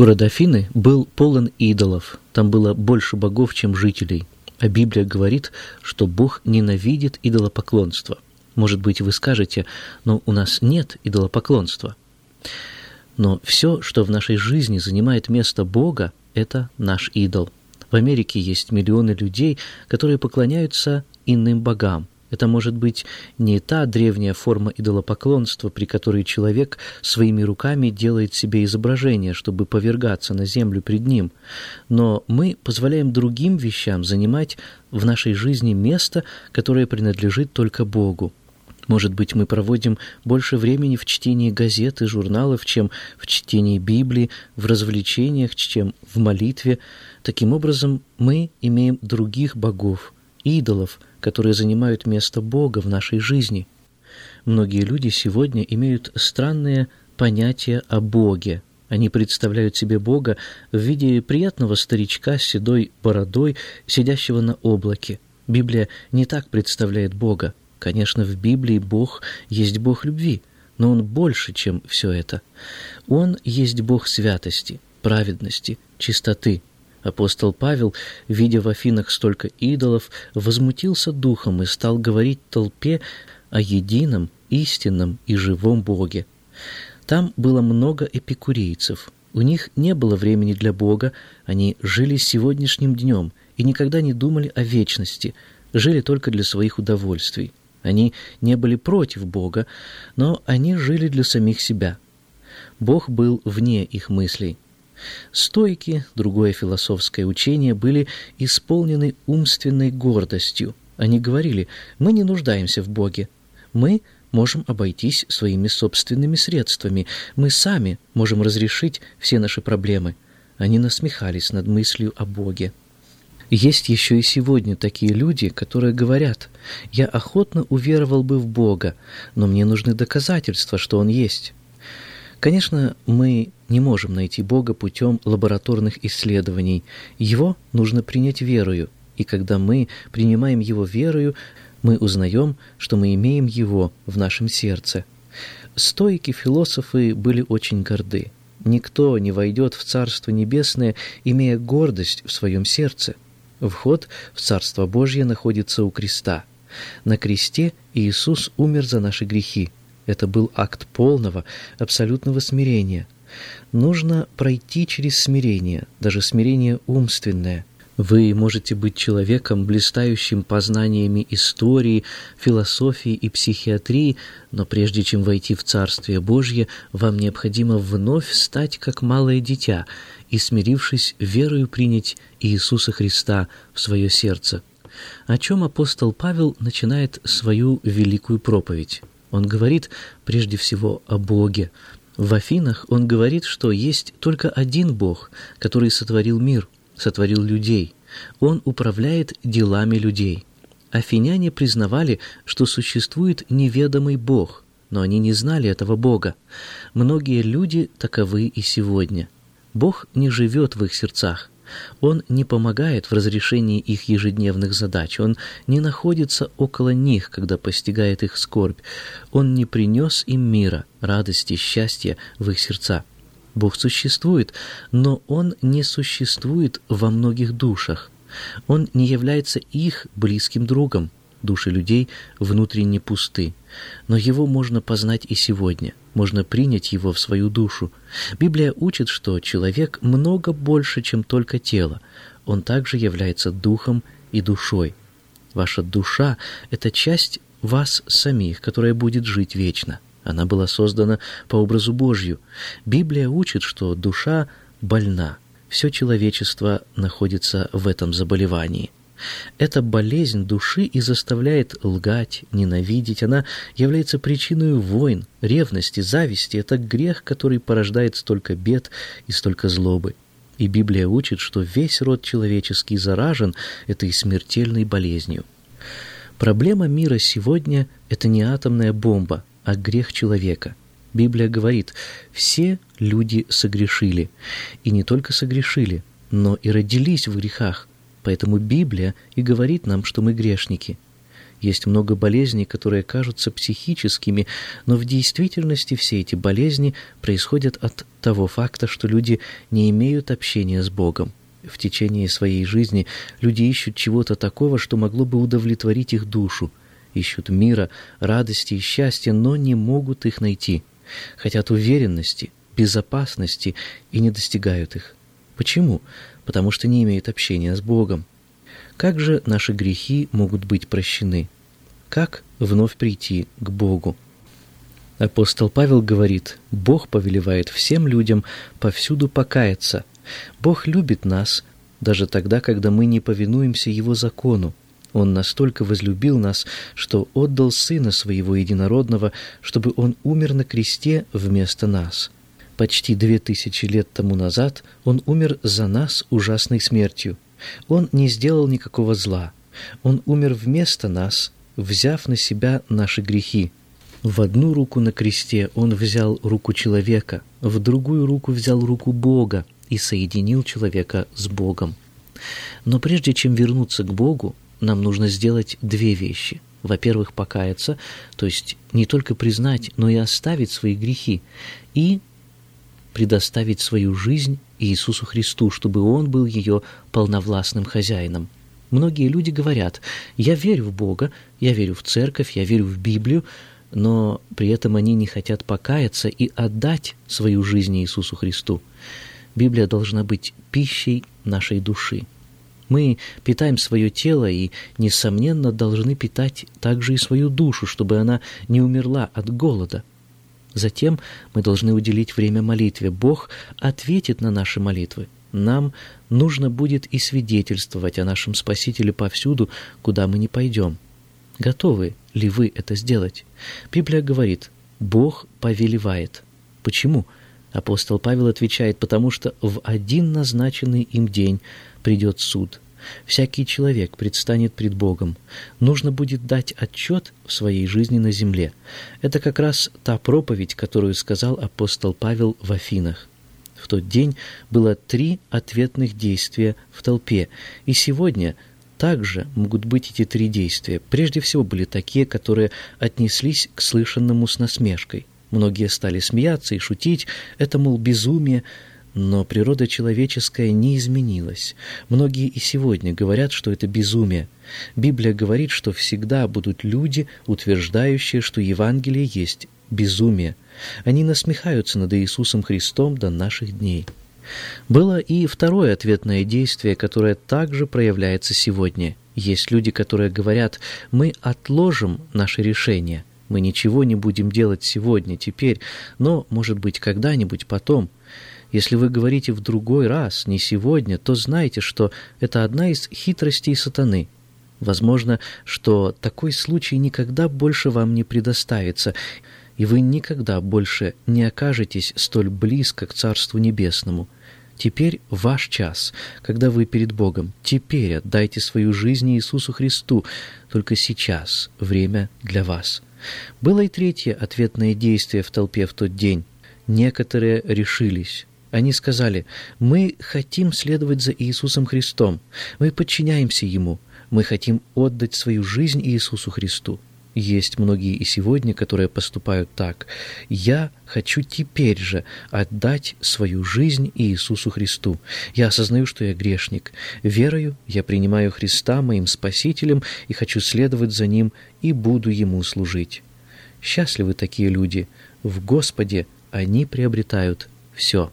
Город Афины был полон идолов, там было больше богов, чем жителей. А Библия говорит, что Бог ненавидит идолопоклонство. Может быть, вы скажете, но у нас нет идолопоклонства. Но все, что в нашей жизни занимает место Бога, это наш идол. В Америке есть миллионы людей, которые поклоняются иным богам, это может быть не та древняя форма идолопоклонства, при которой человек своими руками делает себе изображение, чтобы повергаться на землю пред ним, но мы позволяем другим вещам занимать в нашей жизни место, которое принадлежит только Богу. Может быть, мы проводим больше времени в чтении газет и журналов, чем в чтении Библии, в развлечениях, чем в молитве. Таким образом, мы имеем других богов, идолов – которые занимают место Бога в нашей жизни. Многие люди сегодня имеют странные понятия о Боге. Они представляют себе Бога в виде приятного старичка с седой бородой, сидящего на облаке. Библия не так представляет Бога. Конечно, в Библии Бог есть Бог любви, но Он больше, чем все это. Он есть Бог святости, праведности, чистоты – Апостол Павел, видя в Афинах столько идолов, возмутился духом и стал говорить толпе о едином, истинном и живом Боге. Там было много эпикурейцев. У них не было времени для Бога, они жили сегодняшним днем и никогда не думали о вечности, жили только для своих удовольствий. Они не были против Бога, но они жили для самих себя. Бог был вне их мыслей. Стойки, другое философское учение, были исполнены умственной гордостью. Они говорили, мы не нуждаемся в Боге, мы можем обойтись своими собственными средствами, мы сами можем разрешить все наши проблемы. Они насмехались над мыслью о Боге. Есть еще и сегодня такие люди, которые говорят, «Я охотно уверовал бы в Бога, но мне нужны доказательства, что Он есть». Конечно, мы не можем найти Бога путем лабораторных исследований. Его нужно принять верою, и когда мы принимаем Его верою, мы узнаем, что мы имеем Его в нашем сердце. Стоики-философы были очень горды. Никто не войдет в Царство Небесное, имея гордость в своем сердце. Вход в Царство Божье находится у креста. На кресте Иисус умер за наши грехи. Это был акт полного, абсолютного смирения. Нужно пройти через смирение, даже смирение умственное. Вы можете быть человеком, блистающим познаниями истории, философии и психиатрии, но прежде чем войти в Царствие Божье, вам необходимо вновь стать как малое дитя и, смирившись, верою принять Иисуса Христа в свое сердце. О чем апостол Павел начинает свою великую проповедь. Он говорит прежде всего о Боге. В Афинах он говорит, что есть только один Бог, который сотворил мир, сотворил людей. Он управляет делами людей. Афиняне признавали, что существует неведомый Бог, но они не знали этого Бога. Многие люди таковы и сегодня. Бог не живет в их сердцах. Он не помогает в разрешении их ежедневных задач, он не находится около них, когда постигает их скорбь, он не принес им мира, радости, счастья в их сердца. Бог существует, но Он не существует во многих душах. Он не является их близким другом. Души людей внутренне пусты. Но его можно познать и сегодня, можно принять его в свою душу. Библия учит, что человек много больше, чем только тело. Он также является духом и душой. Ваша душа — это часть вас самих, которая будет жить вечно. Она была создана по образу Божью. Библия учит, что душа больна. Все человечество находится в этом заболевании. Эта болезнь души и заставляет лгать, ненавидеть. Она является причиной войн, ревности, зависти. Это грех, который порождает столько бед и столько злобы. И Библия учит, что весь род человеческий заражен этой смертельной болезнью. Проблема мира сегодня – это не атомная бомба, а грех человека. Библия говорит, все люди согрешили. И не только согрешили, но и родились в грехах. Поэтому Библия и говорит нам, что мы грешники. Есть много болезней, которые кажутся психическими, но в действительности все эти болезни происходят от того факта, что люди не имеют общения с Богом. В течение своей жизни люди ищут чего-то такого, что могло бы удовлетворить их душу. Ищут мира, радости и счастья, но не могут их найти. Хотят уверенности, безопасности и не достигают их. Почему? Потому что не имеют общения с Богом. Как же наши грехи могут быть прощены? Как вновь прийти к Богу? Апостол Павел говорит, Бог повелевает всем людям повсюду покаяться. Бог любит нас даже тогда, когда мы не повинуемся Его закону. Он настолько возлюбил нас, что отдал Сына Своего Единородного, чтобы Он умер на кресте вместо нас. Почти две тысячи лет тому назад Он умер за нас ужасной смертью. Он не сделал никакого зла. Он умер вместо нас, взяв на себя наши грехи. В одну руку на кресте Он взял руку человека, в другую руку взял руку Бога и соединил человека с Богом. Но прежде чем вернуться к Богу, нам нужно сделать две вещи. Во-первых, покаяться, то есть не только признать, но и оставить свои грехи, и предоставить свою жизнь Иисусу Христу, чтобы Он был ее полновластным хозяином. Многие люди говорят, я верю в Бога, я верю в церковь, я верю в Библию, но при этом они не хотят покаяться и отдать свою жизнь Иисусу Христу. Библия должна быть пищей нашей души. Мы питаем свое тело и, несомненно, должны питать также и свою душу, чтобы она не умерла от голода. Затем мы должны уделить время молитве. Бог ответит на наши молитвы. Нам нужно будет и свидетельствовать о нашем Спасителе повсюду, куда мы не пойдем. Готовы ли вы это сделать? Библия говорит, Бог повелевает. Почему? Апостол Павел отвечает, потому что в один назначенный им день придет суд – Всякий человек предстанет пред Богом. Нужно будет дать отчет в своей жизни на земле. Это как раз та проповедь, которую сказал апостол Павел в Афинах. В тот день было три ответных действия в толпе, и сегодня также могут быть эти три действия. Прежде всего были такие, которые отнеслись к слышанному с насмешкой. Многие стали смеяться и шутить, это, мол, безумие, но природа человеческая не изменилась. Многие и сегодня говорят, что это безумие. Библия говорит, что всегда будут люди, утверждающие, что Евангелие есть безумие. Они насмехаются над Иисусом Христом до наших дней. Было и второе ответное действие, которое также проявляется сегодня. Есть люди, которые говорят, мы отложим наше решение, мы ничего не будем делать сегодня, теперь, но, может быть, когда-нибудь потом – если вы говорите в другой раз, не сегодня, то знайте, что это одна из хитростей сатаны. Возможно, что такой случай никогда больше вам не предоставится, и вы никогда больше не окажетесь столь близко к Царству Небесному. Теперь ваш час, когда вы перед Богом. Теперь отдайте свою жизнь Иисусу Христу. Только сейчас время для вас. Было и третье ответное действие в толпе в тот день. Некоторые решились. Они сказали, мы хотим следовать за Иисусом Христом, мы подчиняемся Ему, мы хотим отдать свою жизнь Иисусу Христу. Есть многие и сегодня, которые поступают так. «Я хочу теперь же отдать свою жизнь Иисусу Христу. Я осознаю, что я грешник. Верою я принимаю Христа моим Спасителем и хочу следовать за Ним и буду Ему служить». Счастливы такие люди. В Господе они приобретают все.